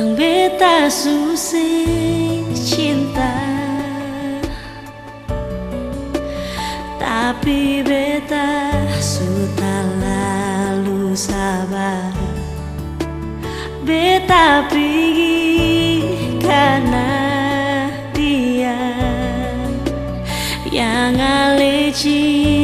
Kang beta susih cinta. Tapi beta suta lalu sabar. Beta pergi karena dia. Yang aleci